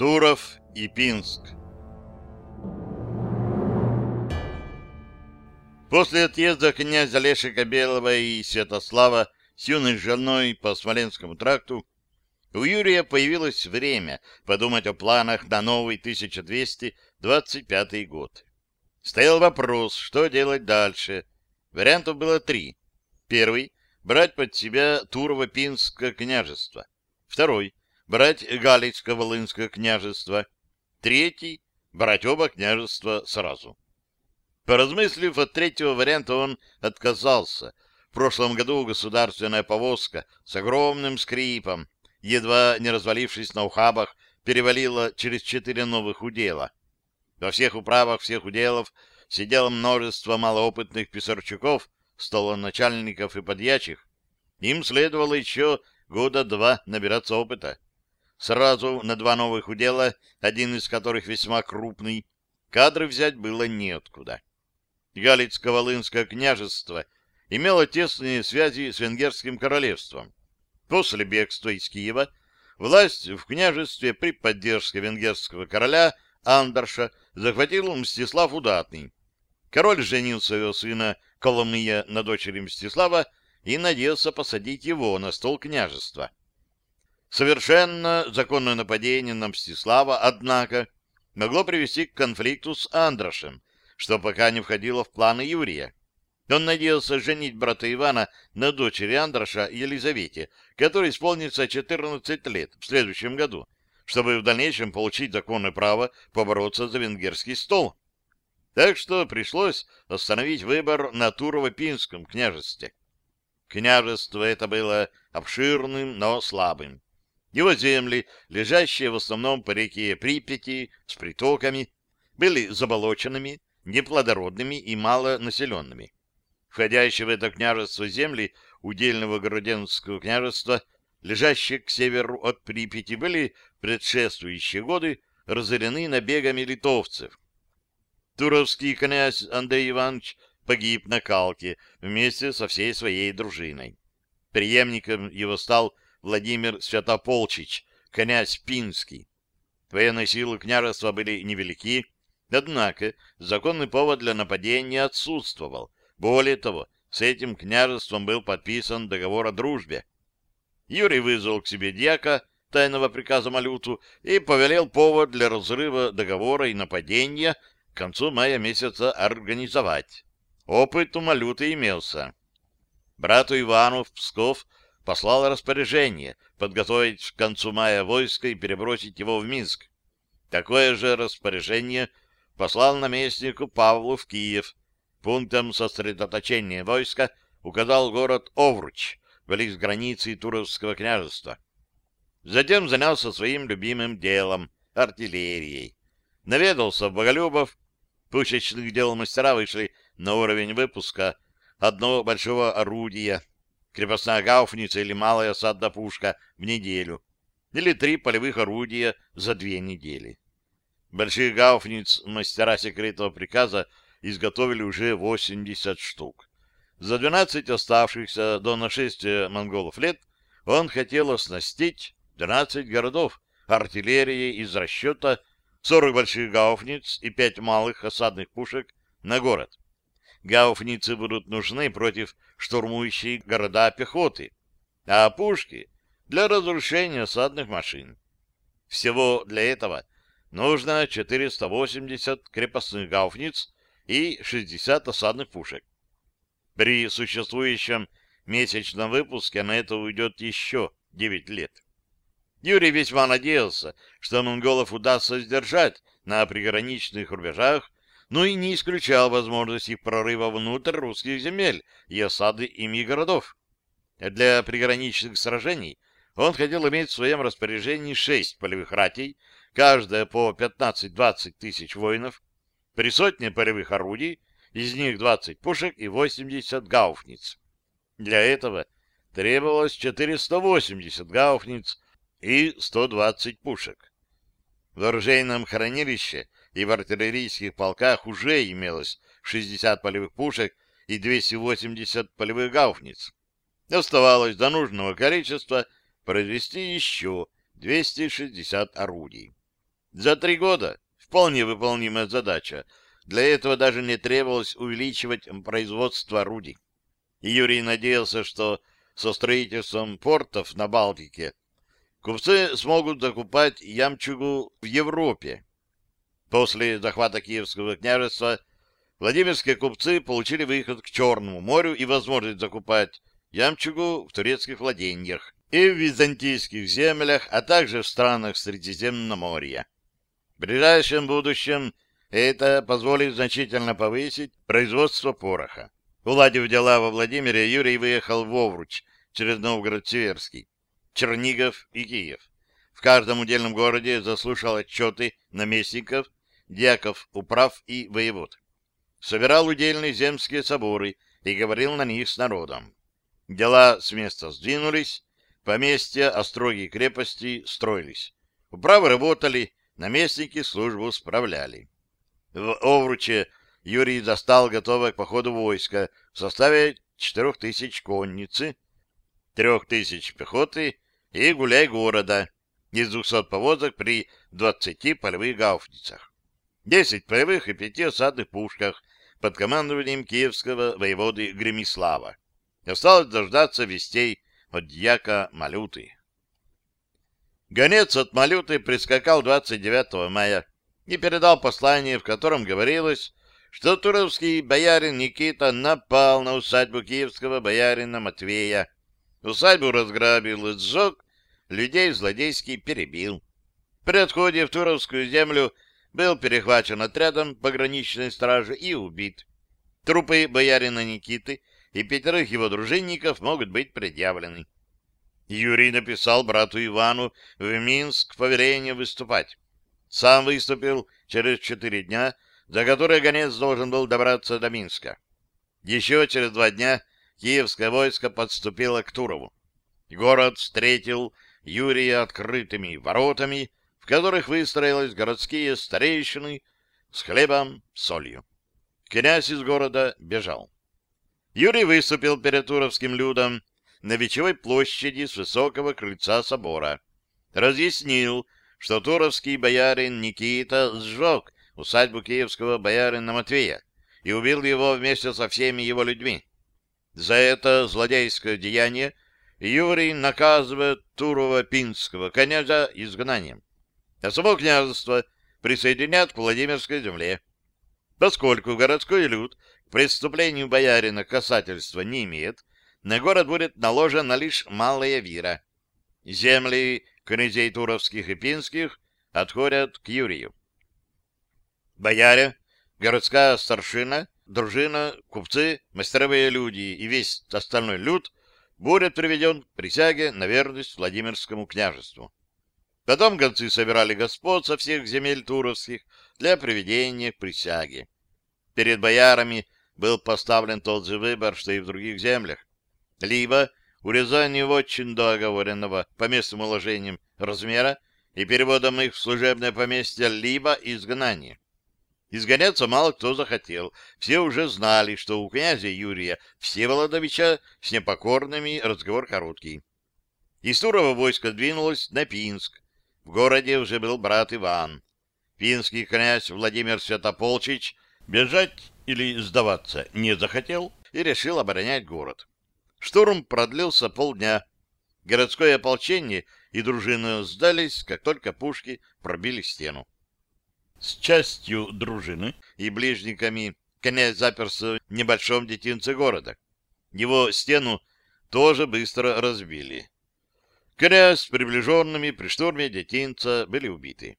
Туров и Пинск После отъезда князя Лешика Белого и Святослава с юной женой по Смоленскому тракту у Юрия появилось время подумать о планах на новый 1225 год. Стоял вопрос, что делать дальше. Вариантов было три. Первый — брать под себя Турово-Пинское княжество. Второй — брать Галицко-Волынское княжество. Третий — брать оба княжества сразу. Поразмыслив от третьего варианта, он отказался. В прошлом году государственная повозка с огромным скрипом едва не развалившись на ухабах, перевалила через четыре новых удела. Во всех управах всех уделов сидело множество малоопытных писарчуков, столоначальников и подьячих. Им следовало еще года два набираться опыта. Сразу на два новых удела, один из которых весьма крупный, кадры взять было неоткуда. Галицко-Волынское княжество имело тесные связи с Венгерским королевством. После бегства из Киева власть в княжестве при поддержке венгерского короля Андерша захватил Мстислав Удатный. Король женил своего сына Коломыя на дочери Мстислава и надеялся посадить его на стол княжества. Совершенно законное нападение на Мстислава, однако, могло привести к конфликту с Андрошем, что пока не входило в планы Юрия. Он надеялся женить брата Ивана на дочери Андроша Елизавете, которой исполнится 14 лет в следующем году, чтобы в дальнейшем получить законное право побороться за венгерский стол. Так что пришлось остановить выбор на Турово-Пинском княжестве. Княжество это было обширным, но слабым. Его земли, лежащие в основном по реке Припяти с притоками, были заболоченными, неплодородными и малонаселенными. Входящие в это княжество земли удельного Городенского княжества, лежащие к северу от Припяти, были в предшествующие годы разорены набегами литовцев. Туровский князь Андрей Иванович погиб на Калке вместе со всей своей дружиной. Преемником его стал Владимир Святополчич, князь Пинский. Военные силы княжества были невелики, однако законный повод для нападения отсутствовал, более того, с этим княжеством был подписан договор о дружбе. Юрий вызвал к себе дьяка тайного приказа Малюту и повелел повод для разрыва договора и нападения к концу мая месяца организовать. Опыт у Малюты имелся. Брату Ивану в Псков послал распоряжение подготовить к концу мая войско и перебросить его в Минск. Такое же распоряжение послал наместнику Павлу в Киев, Пунктом сосредоточения войска указал город Овруч, близ границы Туровского княжества. Затем занялся своим любимым делом — артиллерией. Наведался Боголюбов, пушечных дел мастера вышли на уровень выпуска одного большого орудия, крепостная гауфница или малая осадная пушка в неделю, или три полевых орудия за две недели. Больших гауфниц мастера секретного приказа изготовили уже 80 штук. За 12 оставшихся до нашествия монголов лет он хотел оснастить 12 городов артиллерией из расчета 40 больших гауфниц и 5 малых осадных пушек на город. Гауфницы будут нужны против штурмующей города пехоты, а пушки — для разрушения осадных машин. Всего для этого нужно 480 крепостных гауфниц и 60 осадных пушек. При существующем месячном выпуске на это уйдет еще 9 лет. Юрий весьма надеялся, что монголов удастся сдержать на приграничных рубежах, но и не исключал возможность их прорыва внутрь русских земель и осады ими городов. Для приграничных сражений он хотел иметь в своем распоряжении шесть полевых ратей, каждая по 15-20 тысяч воинов, при сотне полевых орудий, из них 20 пушек и 80 гауфниц. Для этого требовалось 480 гауфниц и 120 пушек. В оружейном хранилище и в артиллерийских полках уже имелось 60 полевых пушек и 280 полевых гауфниц. Оставалось до нужного количества произвести еще 260 орудий. За три года вполне выполнимая задача. Для этого даже не требовалось увеличивать производство орудий. И Юрий надеялся, что со строительством портов на Балтике купцы смогут закупать ямчугу в Европе. После захвата Киевского княжества Владимирские купцы получили выход к Черному морю и возможность закупать ямчугу в турецких владениях и в византийских землях, а также в странах Средиземноморья. В ближайшем будущем это позволит значительно повысить производство пороха. Уладив дела во Владимире, Юрий выехал в Овруч через Новгород-Северский, Чернигов и Киев. В каждом удельном городе заслушал отчеты наместников, дьяков, управ и воевод собирал удельные земские соборы и говорил на них с народом. Дела с места сдвинулись, поместья, остроги крепости строились. Управы работали, наместники службу справляли. В Овруче Юрий достал готовое к походу войско в составе четырех тысяч конницы, трех тысяч пехоты и гуляй города из двухсот повозок при двадцати полевых гауфницах, десять полевых и пяти осадных пушках под командованием киевского воеводы Гремислава. Осталось дождаться вестей от дьяка Малюты. Гонец от Малюты прискакал 29 мая и передал послание, в котором говорилось, что туровский боярин Никита напал на усадьбу киевского боярина Матвея. Усадьбу разграбил и сжег, людей злодейский перебил. При отходе в Туровскую землю был перехвачен отрядом пограничной стражи и убит. Трупы боярина Никиты и пятерых его дружинников могут быть предъявлены. Юрий написал брату Ивану в Минск повеление выступать. Сам выступил через четыре дня, за которые гонец должен был добраться до Минска. Еще через два дня киевское войско подступило к Турову. Город встретил Юрия открытыми воротами, в которых выстроились городские старейшины с хлебом, солью. Князь из города бежал. Юрий выступил перед туровским людом на Вечевой площади с высокого крыльца собора. Разъяснил, что туровский боярин Никита сжег усадьбу киевского боярина Матвея и убил его вместе со всеми его людьми. За это злодейское деяние Юрий наказывает Турова-Пинского князя изгнанием а само княжество присоединят к Владимирской земле. Поскольку городской люд к преступлению боярина касательства не имеет, на город будет наложена лишь малая вира. Земли князей Туровских и Пинских отходят к Юрию. Бояре, городская старшина, дружина, купцы, мастеровые люди и весь остальной люд будет приведен к присяге на верность Владимирскому княжеству. Потом гонцы собирали господ со всех земель туровских для приведения к присяге. Перед боярами был поставлен тот же выбор, что и в других землях. Либо урезание вотчин до оговоренного по местным уложениям размера и переводом их в служебное поместье, либо изгнание. Изгоняться мало кто захотел. Все уже знали, что у князя Юрия Всеволодовича с непокорными разговор короткий. Из Турова войско двинулось на Пинск, в городе уже был брат Иван. Финский князь Владимир Святополчич бежать или сдаваться не захотел и решил оборонять город. Штурм продлился полдня. Городское ополчение и дружина сдались, как только пушки пробили стену. С частью дружины и ближниками князь заперся в небольшом детинце города. Его стену тоже быстро разбили. Князь с приближенными при штурме детинца были убиты.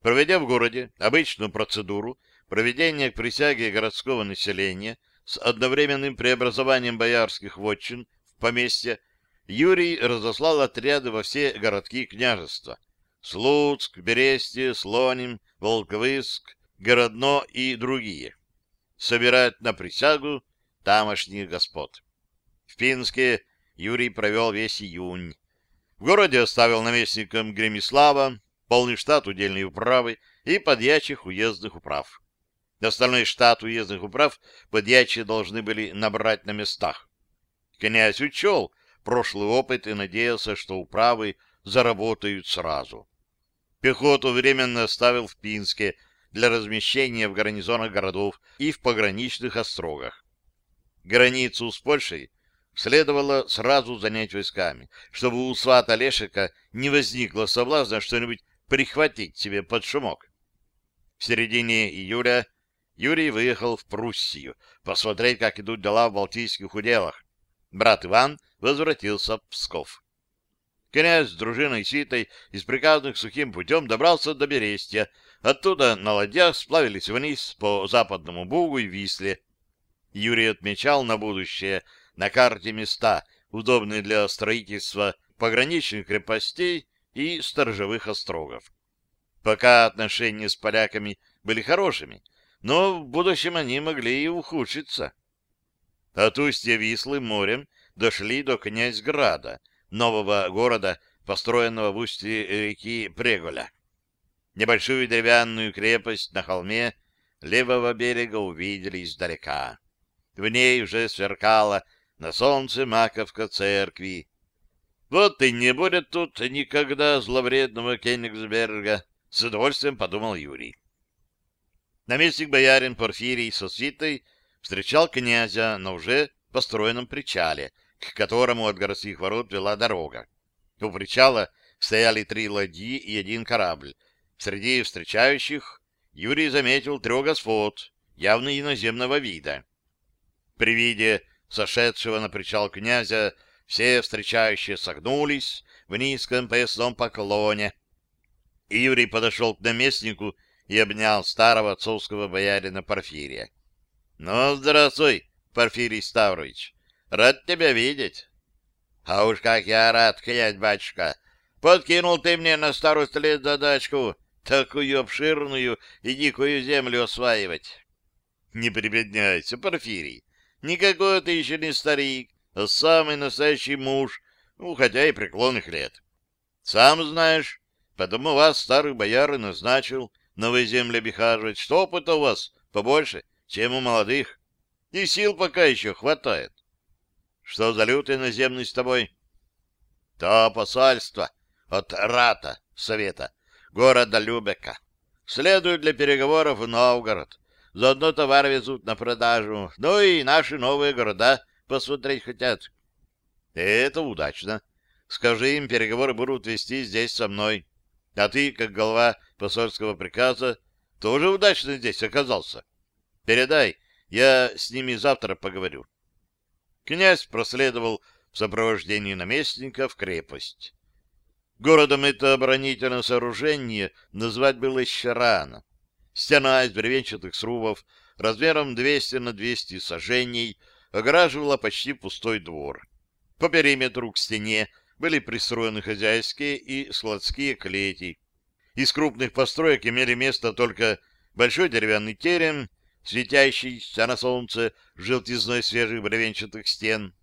Проведя в городе обычную процедуру проведения к присяге городского населения с одновременным преобразованием боярских вотчин в поместье, Юрий разослал отряды во все городки княжества — Слуцк, Берестие, Слоним, Волковыск, Городно и другие — собирать на присягу тамошних господ. В Пинске Юрий провел весь июнь. В городе оставил наместником Гремислава полный штат удельной управы и подьячих уездных управ. Остальной штат уездных управ подьячие должны были набрать на местах. Князь учел прошлый опыт и надеялся, что управы заработают сразу. Пехоту временно оставил в Пинске для размещения в гарнизонах городов и в пограничных острогах. Границу с Польшей следовало сразу занять войсками, чтобы у свата Лешика не возникло соблазна что-нибудь прихватить себе под шумок. В середине июля Юрий выехал в Пруссию посмотреть, как идут дела в Балтийских уделах. Брат Иван возвратился в Псков. Князь с дружиной Ситой из приказных сухим путем добрался до Берестия. Оттуда на ладьях сплавились вниз по западному Бугу и Висле. Юрий отмечал на будущее на карте места, удобные для строительства пограничных крепостей и сторожевых острогов. Пока отношения с поляками были хорошими, но в будущем они могли и ухудшиться. От устья Вислы морем дошли до Князьграда, нового города, построенного в устье реки Преголя. Небольшую деревянную крепость на холме левого берега увидели издалека. В ней уже сверкала на солнце маковка церкви. Вот и не будет тут никогда зловредного Кенигсберга, с удовольствием подумал Юрий. Наместник боярин Порфирий со свитой встречал князя на уже построенном причале, к которому от городских ворот вела дорога. У причала стояли три ладьи и один корабль. Среди встречающих Юрий заметил трех господ, явно иноземного вида. При виде сошедшего на причал князя все встречающие согнулись в низком поясном поклоне. И Юрий подошел к наместнику и обнял старого отцовского боярина Порфирия. — Ну, здравствуй, Порфирий Ставрович. Рад тебя видеть. — А уж как я рад, князь-батюшка. Подкинул ты мне на старость лет задачку, такую обширную и дикую землю осваивать. — Не прибедняйся, Порфирий. Никакой ты еще не старик, а самый настоящий муж, ну, хотя и преклонных лет. Сам знаешь, потому вас, старых бояр, и назначил новые земли обихаживать, что опыта у вас побольше, чем у молодых. И сил пока еще хватает. Что за лютый наземный с тобой? То посольство от Рата, Совета, города Любека. Следует для переговоров в Новгород. Заодно товар везут на продажу. Ну и наши новые города посмотреть хотят. Это удачно. Скажи им, переговоры будут вести здесь со мной. А ты, как глава посольского приказа, тоже удачно здесь оказался. Передай, я с ними завтра поговорю. Князь проследовал в сопровождении наместника в крепость. Городом это оборонительное сооружение назвать было еще рано. Стена из бревенчатых срубов размером 200 на 200 сажений огораживала почти пустой двор. По периметру к стене были пристроены хозяйские и складские клети. Из крупных построек имели место только большой деревянный терем, светящийся на солнце желтизной свежих бревенчатых стен,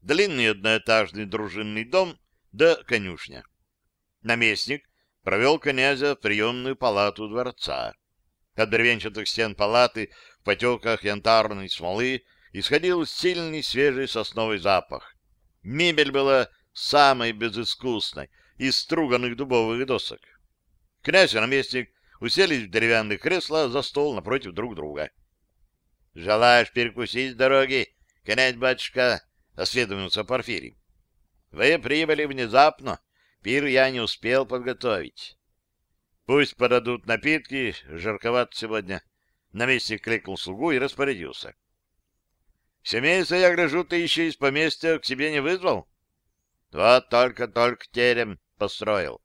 длинный одноэтажный дружинный дом да конюшня. Наместник провел князя в приемную палату дворца. От бревенчатых стен палаты в потеках янтарной смолы исходил сильный свежий сосновый запах. Мебель была самой безыскусной из струганных дубовых досок. Князь и наместник уселись в деревянных кресла за стол напротив друг друга. — Желаешь перекусить с дороги, князь-батюшка? — осведомился Порфирий. — Вы прибыли внезапно, пир я не успел подготовить. Пусть подадут напитки, жарковато сегодня. Наместник кликнул слугу и распорядился. — Семейство, я гляжу, ты еще из поместья к себе не вызвал? — Вот только-только терем построил.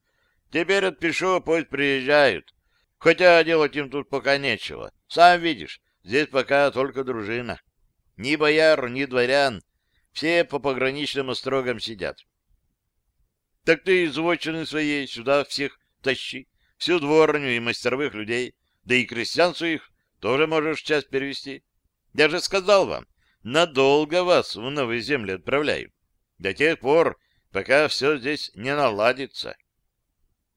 Теперь отпишу, пусть приезжают. Хотя делать им тут пока нечего. Сам видишь, здесь пока только дружина. Ни бояр, ни дворян. Все по пограничным острогам сидят. — Так ты из своей сюда всех тащи всю дворню и мастеровых людей, да и крестьян своих тоже можешь часть перевести. Я же сказал вам, надолго вас в новые земли отправляю. До тех пор, пока все здесь не наладится.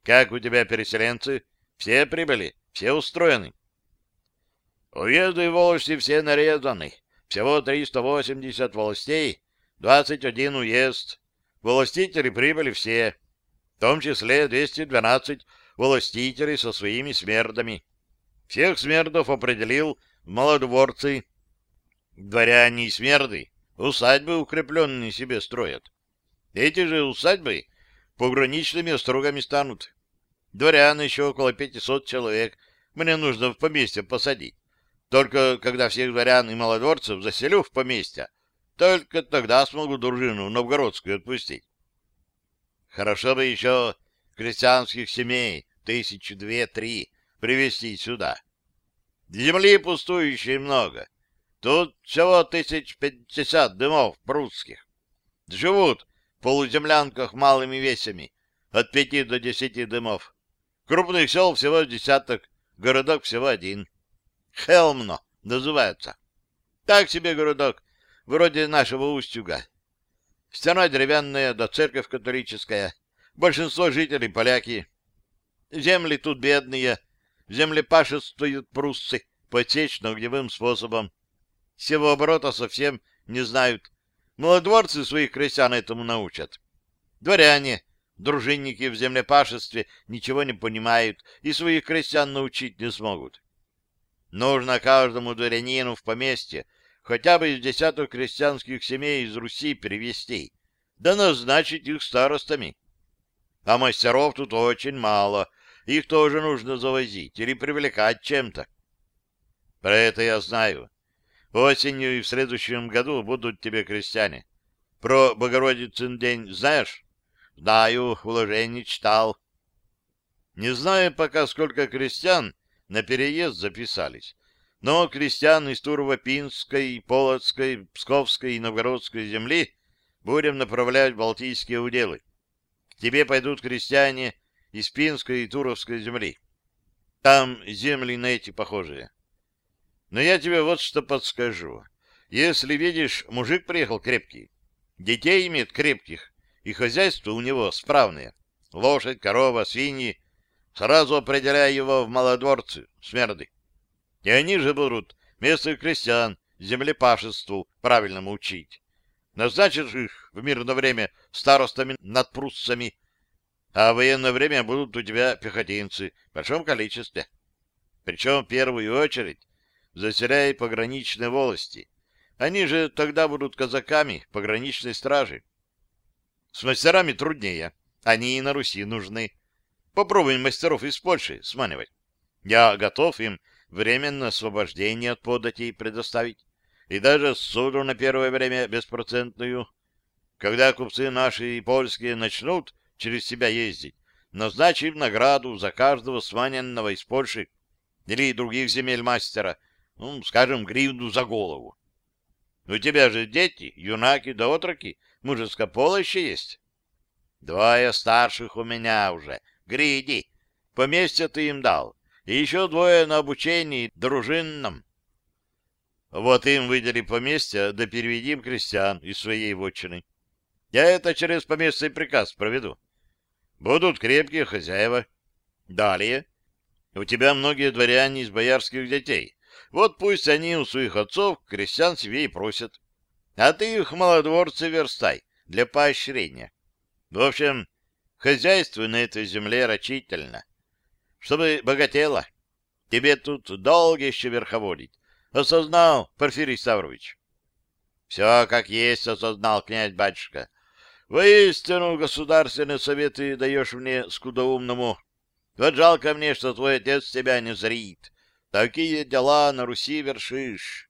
Как у тебя переселенцы? Все прибыли? Все устроены? Уезды и волости все нарезаны. Всего 380 властей, 21 уезд. Властители прибыли все, в том числе 212 властителей со своими смердами. Всех смердов определил в. Дворяне и смерды усадьбы укрепленные себе строят. Эти же усадьбы пограничными острогами станут. Дворян еще около 500 человек. Мне нужно в поместье посадить. Только когда всех дворян и малодворцев заселю в поместье, только тогда смогу дружину новгородскую отпустить. Хорошо бы еще крестьянских семей, тысячи две-три, привезти сюда. Земли пустующей много. Тут всего тысяч пятьдесят дымов прусских. Живут в полуземлянках малыми весями, от пяти до десяти дымов. Крупных сел всего десяток, городок всего один. Хелмно называется. Так себе городок, вроде нашего Устюга. Стена деревянная, да церковь католическая. Большинство жителей поляки. Земли тут бедные. Землепашествуют пруссы по отсечно-огневым способом. Всего оборота совсем не знают. Молодворцы своих крестьян этому научат. Дворяне Дружинники в землепашестве ничего не понимают и своих крестьян научить не смогут. Нужно каждому дворянину в поместье хотя бы из десяток крестьянских семей из Руси перевести, да назначить их старостами. А мастеров тут очень мало, их тоже нужно завозить или привлекать чем-то. Про это я знаю. Осенью и в следующем году будут тебе крестьяне. Про Богородицын день знаешь? Знаю, уложение читал. Не знаю пока, сколько крестьян на переезд записались, но крестьян из Турво-Пинской, Полоцкой, Псковской и Новгородской земли будем направлять в Балтийские уделы. К тебе пойдут крестьяне из Пинской и Туровской земли. Там земли на эти похожие. Но я тебе вот что подскажу. Если видишь, мужик приехал крепкий, детей имеет крепких, и хозяйство у него справное. Лошадь, корова, свиньи. Сразу определяя его в малодворцы, смерды. И они же будут местных крестьян землепашеству правильному учить. Назначишь их в мирное время старостами над пруссами, а в военное время будут у тебя пехотинцы в большом количестве. Причем в первую очередь заселяй пограничные волости. Они же тогда будут казаками пограничной стражи. С мастерами труднее. Они и на Руси нужны. Попробуем мастеров из Польши сманивать. Я готов им временное освобождение от податей предоставить. И даже суду на первое время беспроцентную. Когда купцы наши и польские начнут через себя ездить, назначим награду за каждого сманенного из Польши или других земель мастера, ну, скажем, гривну за голову. У тебя же дети, юнаки да отроки, мужеское поло еще есть. Двое старших у меня уже. Гриди. Поместье ты им дал. И еще двое на обучении дружинном. Вот им выдели поместье, да переведим крестьян из своей вотчины. Я это через поместный приказ проведу. Будут крепкие хозяева. Далее. У тебя многие дворяне из боярских детей. Вот пусть они у своих отцов крестьян себе и просят. А ты их малодворцы верстай для поощрения. В общем, хозяйство на этой земле рачительно. Чтобы богатело. Тебе тут долго еще верховодить. Осознал, Порфирий Ставрович? Все как есть осознал, князь-батюшка. Воистину, государственные советы даешь мне скудоумному. Вот жалко мне, что твой отец тебя не зрит. Такие дела на Руси вершишь.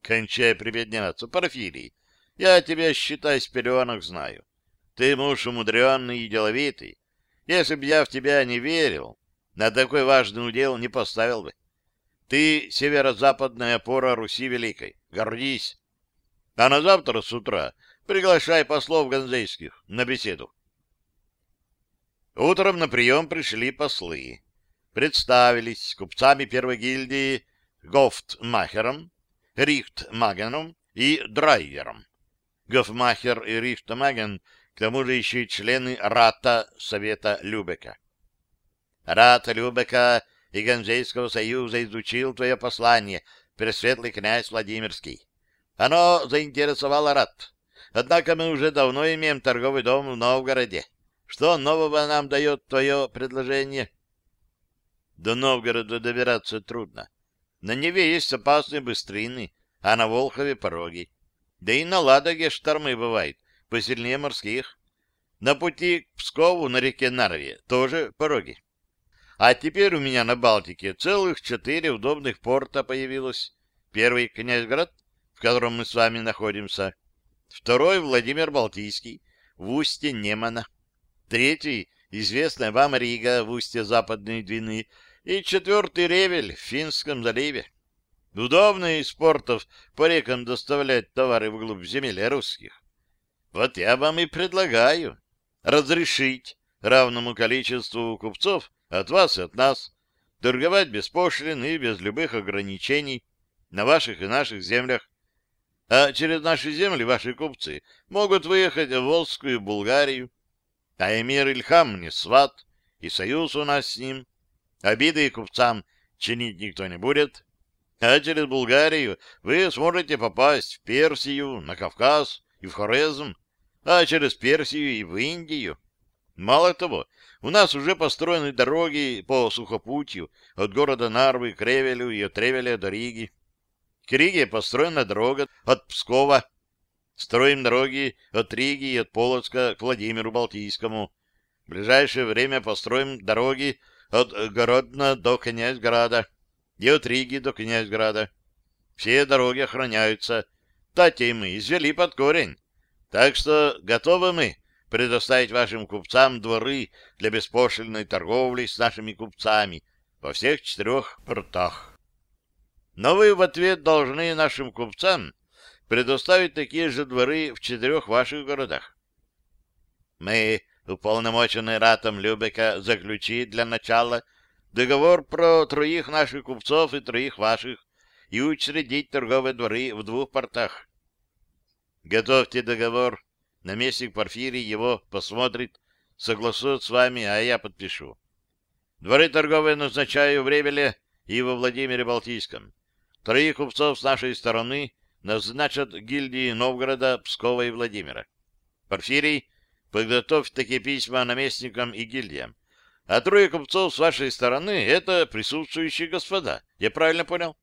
Кончай прибедняться, Порфирий. Я тебя, считай, с пеленок знаю. Ты муж умудренный и деловитый. Если б я в тебя не верил, на такой важный удел не поставил бы. Ты северо-западная опора Руси Великой. Гордись. А на завтра с утра приглашай послов ганзейских на беседу. Утром на прием пришли послы представились купцами первой гильдии Гофтмахером, Рихтмагеном и Драйером. Гофмахер и Рихтмаген к тому же еще и члены Рата Совета Любека. Рат Любека и Ганзейского союза изучил твое послание, Пресветлый князь Владимирский. Оно заинтересовало Рат. Однако мы уже давно имеем торговый дом в Новгороде. Что нового нам дает твое предложение? До Новгорода добираться трудно. На Неве есть опасные быстрины, а на Волхове — пороги. Да и на Ладоге штормы бывают, посильнее морских. На пути к Пскову на реке Нарве тоже пороги. А теперь у меня на Балтике целых четыре удобных порта появилось. Первый — Князьград, в котором мы с вами находимся. Второй — Владимир Балтийский, в устье Немана. Третий — известная вам Рига в устье Западной Двины. И четвертый — Ревель в Финском заливе. Удобно из портов по рекам доставлять товары вглубь земель русских. Вот я вам и предлагаю разрешить равному количеству купцов от вас и от нас торговать без пошлин и без любых ограничений на ваших и наших землях. А через наши земли ваши купцы могут выехать в Волжскую Булгарию. А эмир Ильхам не сват, и союз у нас с ним. Обиды купцам чинить никто не будет. А через Булгарию вы сможете попасть в Персию, на Кавказ и в Хорезм, а через Персию и в Индию. Мало того, у нас уже построены дороги по сухопутью от города Нарвы к Ревелю и от Ревеля до Риги. К Риге построена дорога от Пскова. Строим дороги от Риги и от Полоцка к Владимиру Балтийскому. В ближайшее время построим дороги от Городна до Князьграда и от Риги до Князьграда. Все дороги охраняются. Татей мы извели под корень. Так что готовы мы предоставить вашим купцам дворы для беспошлинной торговли с нашими купцами во всех четырех портах. Но вы в ответ должны нашим купцам предоставить такие же дворы в четырех ваших городах. Мы, уполномоченные ратом Любека, заключить для начала договор про троих наших купцов и троих ваших и учредить торговые дворы в двух портах. Готовьте договор, наместник Порфирий его посмотрит, согласует с вами, а я подпишу. Дворы торговые назначаю в Ревеле и во Владимире Балтийском. Троих купцов с нашей стороны назначат гильдии Новгорода, Пскова и Владимира. Порфирий, подготовь такие письма наместникам и гильдиям. А трое купцов с вашей стороны — это присутствующие господа. Я правильно понял?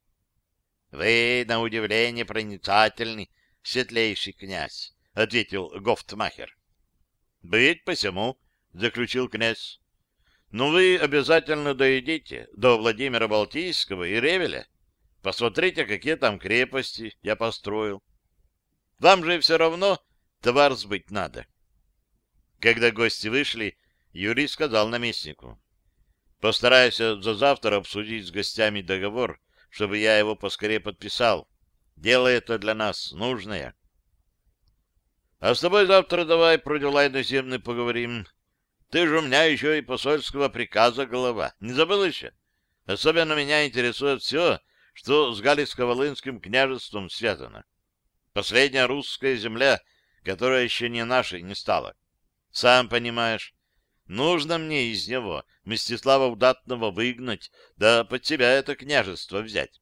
Вы, на удивление, проницательный, светлейший князь, — ответил Гофтмахер. — Быть посему, — заключил князь. — Но вы обязательно доедите до Владимира Балтийского и Ревеля. Посмотрите, какие там крепости я построил. Вам же все равно товар сбыть надо. Когда гости вышли, Юрий сказал наместнику. Постарайся за завтра обсудить с гостями договор, чтобы я его поскорее подписал. Дело это для нас нужное. А с тобой завтра давай про дела иноземные поговорим. Ты же у меня еще и посольского приказа голова. Не забыл еще? Особенно меня интересует все, что с Галицко-Волынским княжеством связано. Последняя русская земля, которая еще не нашей не стала. Сам понимаешь, Нужно мне из него Мстислава Удатного выгнать, да под себя это княжество взять.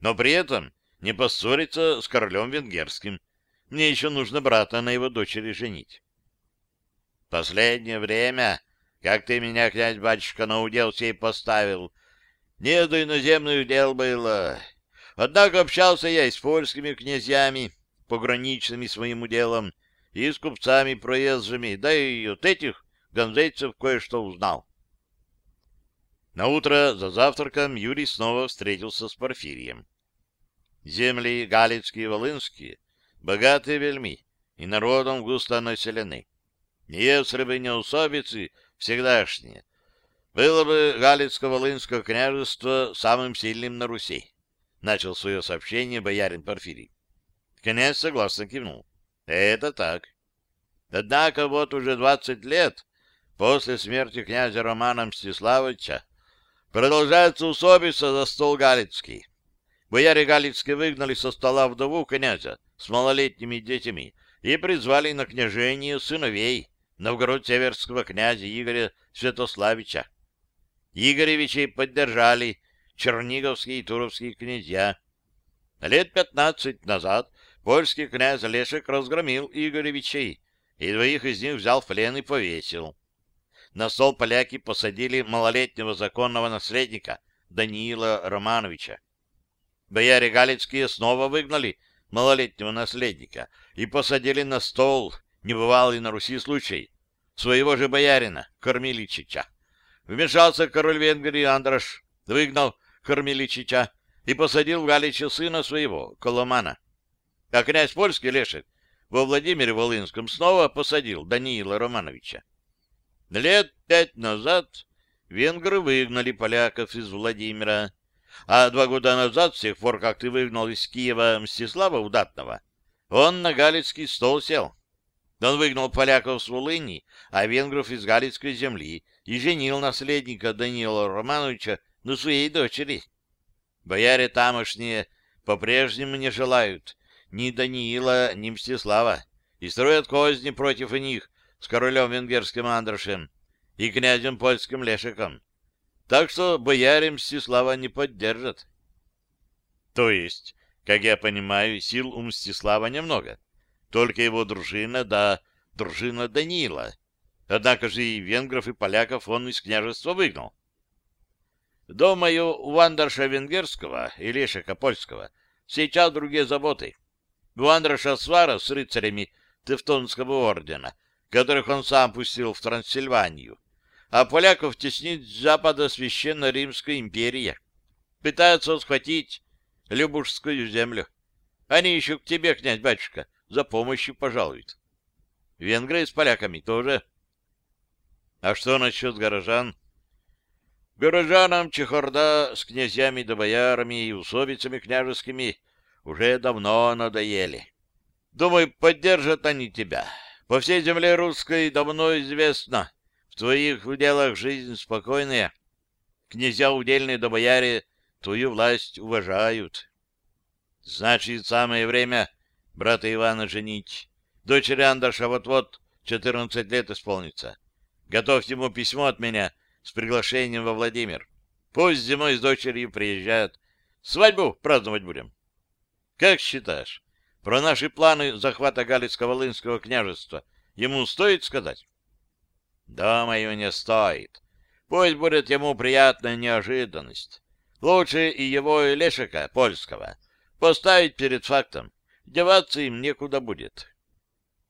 Но при этом не поссориться с королем венгерским. Мне еще нужно брата на его дочери женить. Последнее время, как ты меня, князь-батюшка, на удел сей поставил, не до иноземных дел было. Однако общался я и с польскими князьями, пограничными своим уделом, и с купцами проезжими, да и от этих Гонзейцев кое-что узнал. На утро за завтраком Юрий снова встретился с Порфирием. Земли Галицкие и Волынские богатые вельми и народом густо населены. Если бы не усобицы всегдашние, было бы Галицко-Волынское княжество самым сильным на Руси. Начал свое сообщение боярин Порфирий. Князь согласно кивнул. Это так. Однако вот уже двадцать лет После смерти князя Романа Мстиславовича продолжается усобица за стол Галицкий. Бояре Галицкие выгнали со стола вдову князя с малолетними детьми и призвали на княжение сыновей новгород-северского князя Игоря Святославича. Игоревичей поддержали черниговские и туровские князья. Лет пятнадцать назад польский князь Лешек разгромил Игоревичей, и двоих из них взял в плен и повесил. На стол поляки посадили малолетнего законного наследника Даниила Романовича. Бояре Галицкие снова выгнали малолетнего наследника и посадили на стол, небывалый на Руси случай, своего же боярина, Кормиличича. Вмешался король Венгрии Андрош, выгнал Кормиличича и посадил в Галича сына своего, Коломана. А князь польский Лешек во Владимире Волынском снова посадил Даниила Романовича. Лет пять назад венгры выгнали поляков из Владимира, а два года назад, с тех пор, как ты выгнал из Киева Мстислава Удатного, он на Галицкий стол сел. Он выгнал поляков с Волыни, а венгров из Галицкой земли и женил наследника Даниила Романовича на своей дочери. Бояре тамошние по-прежнему не желают ни Даниила, ни Мстислава и строят козни против них с королем венгерским Андрошем и князем польским Лешиком. Так что бояре Мстислава не поддержат. То есть, как я понимаю, сил у Мстислава немного. Только его дружина, да дружина Даниила. Однако же и венгров, и поляков он из княжества выгнал. Думаю, у Андерша Венгерского и Лешика Польского сейчас другие заботы. У Андерша свара с рыцарями Тевтонского ордена, которых он сам пустил в Трансильванию, а поляков теснит с запада Священная Римская империя. Пытаются схватить Любушскую землю. Они еще к тебе, князь-батюшка, за помощью пожалуют. Венгры с поляками тоже. А что насчет горожан? Горожанам чехорда с князьями да боярами и усобицами княжескими уже давно надоели. Думаю, поддержат они тебя. По всей земле русской давно известно, твоих уделах жизнь спокойная. Князья удельные да бояре твою власть уважают. Значит, самое время брата Ивана женить. Дочери Андерша вот-вот четырнадцать лет исполнится. Готовьте ему письмо от меня с приглашением во Владимир. Пусть зимой с дочерью приезжают. Свадьбу праздновать будем. Как считаешь, про наши планы захвата Галицко-Волынского княжества ему стоит сказать? Думаю, не стоит. Пусть будет ему приятная неожиданность. Лучше и его, и Лешика, польского, поставить перед фактом. Деваться им некуда будет.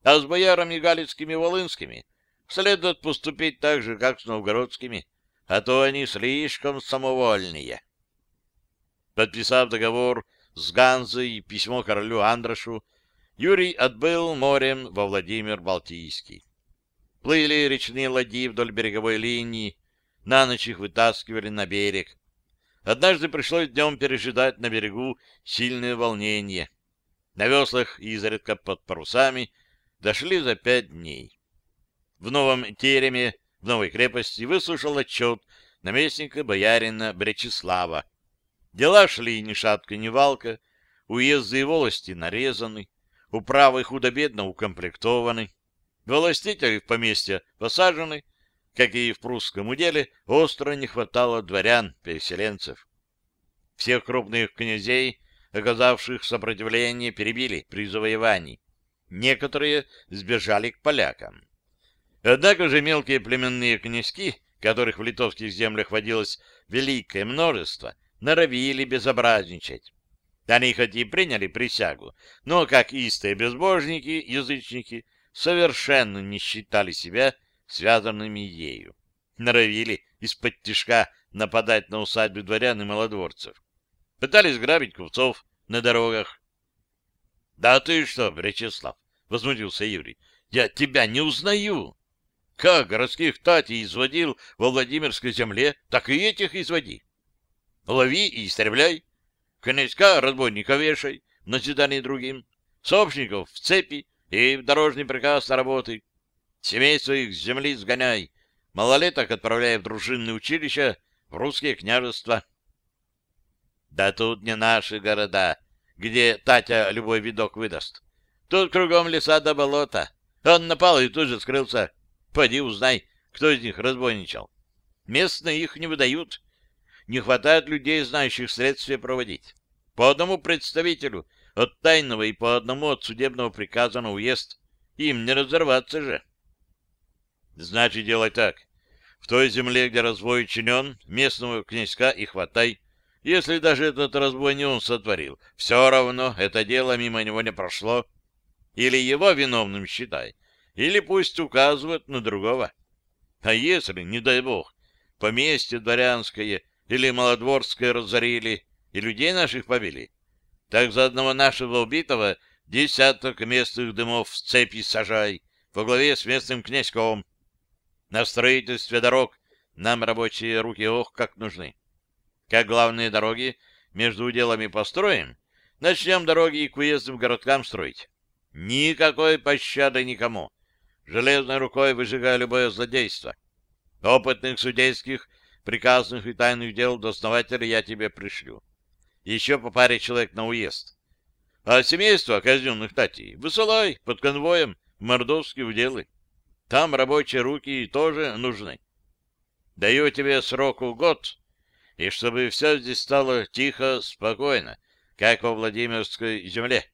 А с боярами галицкими волынскими следует поступить так же, как с новгородскими, а то они слишком самовольные. Подписав договор с Ганзой и письмо королю Андрошу, Юрий отбыл морем во Владимир Балтийский. Плыли речные ладьи вдоль береговой линии, на ночь их вытаскивали на берег. Однажды пришлось днем пережидать на берегу сильное волнение. На веслах, изредка под парусами, дошли за пять дней в новом тереме, в новой крепости, выслушал отчет наместника боярина Бречеслава. Дела шли ни шатка, ни валка, уезды и волости нарезаны, управы худо-бедно укомплектованы, властители в поместье посажены, как и в прусском уделе, остро не хватало дворян-переселенцев. Всех крупных князей, оказавших сопротивление, перебили при завоевании. Некоторые сбежали к полякам. Однако же мелкие племенные князьки, которых в литовских землях водилось великое множество, норовили безобразничать. Они хоть и приняли присягу, но, как истые безбожники, язычники, совершенно не считали себя связанными ею. Норовили из-под тишка нападать на усадьбы дворян и малодворцев. Пытались грабить купцов на дорогах. — Да ты что, Бречеслав? — возмутился Юрий. — Я тебя не узнаю. Как городских татей изводил во Владимирской земле, так и этих изводи. Лови и истребляй. Князька разбойника вешай, на назидание другим. Собственников в цепи и дорожный приказ на работы. Семейство их с земли сгоняй. Малолеток отправляй в дружинное училище в русские княжества. Да тут не наши города, где Татя любой видок выдаст. Тут кругом леса до болота. Он напал и тут же скрылся. Пойди узнай, кто из них разбойничал. Местные их не выдают. Не хватает людей, знающих следствие проводить. По одному представителю от тайного и по одному от судебного приказа на уезд. Им не разорваться же. Значит, делай так. В той земле, где разбой чинен, местного князька и хватай. Если даже этот разбой не он сотворил, все равно это дело мимо него не прошло. Или его виновным считай, или пусть указывают на другого. А если, не дай бог, поместье дворянское или малодворское разорили и людей наших побили, так за одного нашего убитого десяток местных дымов в цепи сажай во главе с местным князьком. На строительстве дорог нам рабочие руки ох как нужны. Как главные дороги между уделами построим, начнем дороги и к уездным городкам строить. Никакой пощады никому железной рукой выжигая любое злодейство. Опытных судейских, приказных и тайных дел до основателя я тебе пришлю. Еще по паре человек на уезд. А семейство казенных татей высылай под конвоем в Мордовский уделы. Там рабочие руки тоже нужны. Даю тебе сроку год, и чтобы все здесь стало тихо, спокойно, как во Владимирской земле.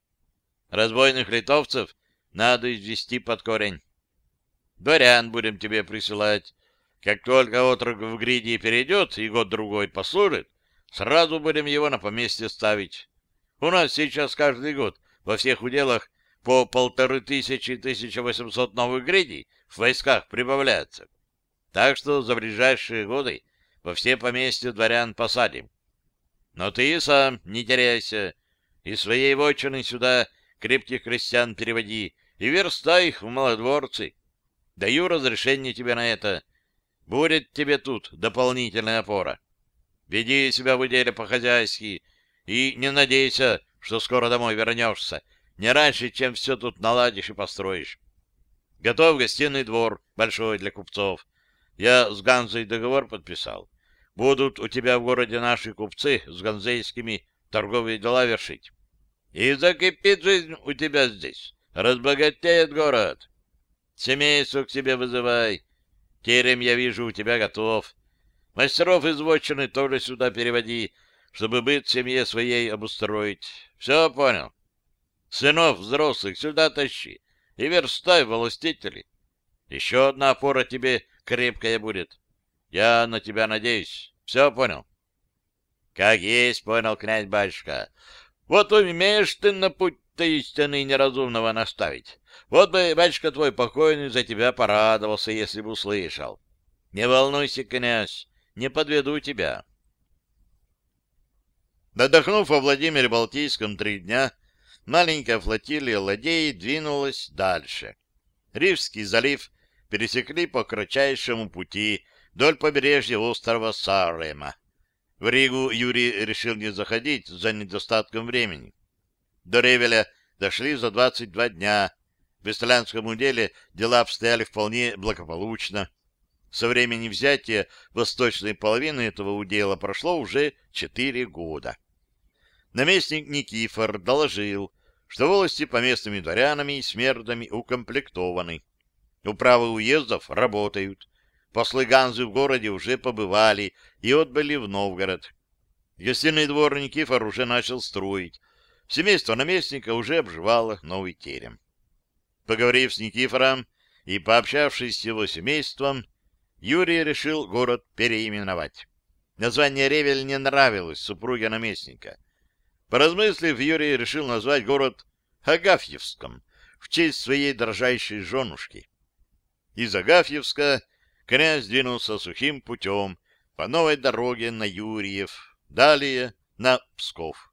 Разбойных литовцев надо извести под корень. Дворян будем тебе присылать. Как только отрок в гриде перейдет и год-другой послужит, сразу будем его на поместье ставить. У нас сейчас каждый год во всех уделах по полторы тысячи тысяча восемьсот новых гридей в войсках прибавляется. Так что за ближайшие годы во все поместья дворян посадим. Но ты сам не теряйся, и своей вотчины сюда крепких крестьян переводи, и верстай их в малодворцы. Даю разрешение тебе на это. Будет тебе тут дополнительная опора. Веди себя в деле по-хозяйски и не надейся, что скоро домой вернешься, не раньше, чем все тут наладишь и построишь. Готов гостиный двор, большой для купцов. Я с Ганзой договор подписал. Будут у тебя в городе наши купцы с ганзейскими торговые дела вершить. И закипит жизнь у тебя здесь. Разбогатеет город. Семейство к себе вызывай. Терем, я вижу, у тебя готов. Мастеров из вотчины тоже сюда переводи, чтобы быт семье своей обустроить. Все понял? Сынов взрослых сюда тащи и верстай властители. Еще одна опора тебе крепкая будет. Я на тебя надеюсь. Все понял? Как есть, понял, князь-батюшка. Вот умеешь ты на путь-то истинный неразумного наставить. Вот бы, батюшка твой покойный, за тебя порадовался, если бы услышал. Не волнуйся, князь, не подведу тебя. Отдохнув во Владимире Балтийском три дня, маленькая флотилия ладей двинулась дальше. Рижский залив пересекли по кратчайшему пути вдоль побережья острова Сарема. В Ригу Юрий решил не заходить за недостатком времени. До Ревеля дошли за 22 дня, в итальянском деле дела обстояли вполне благополучно. Со времени взятия восточной половины этого удела прошло уже четыре года. Наместник Никифор доложил, что волости поместными дворянами и смердами укомплектованы. Управы уездов работают. Послы Ганзы в городе уже побывали и отбыли в Новгород. Гостиный двор Никифор уже начал строить. Семейство наместника уже обживало новый терем. Поговорив с Никифором и пообщавшись с его семейством, Юрий решил город переименовать. Название Ревель не нравилось супруге наместника. Поразмыслив, Юрий решил назвать город Агафьевском в честь своей дрожайшей женушки. Из Агафьевска князь двинулся сухим путем по новой дороге на Юрьев, далее на Псков.